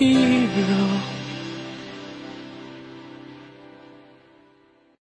I can be your hero.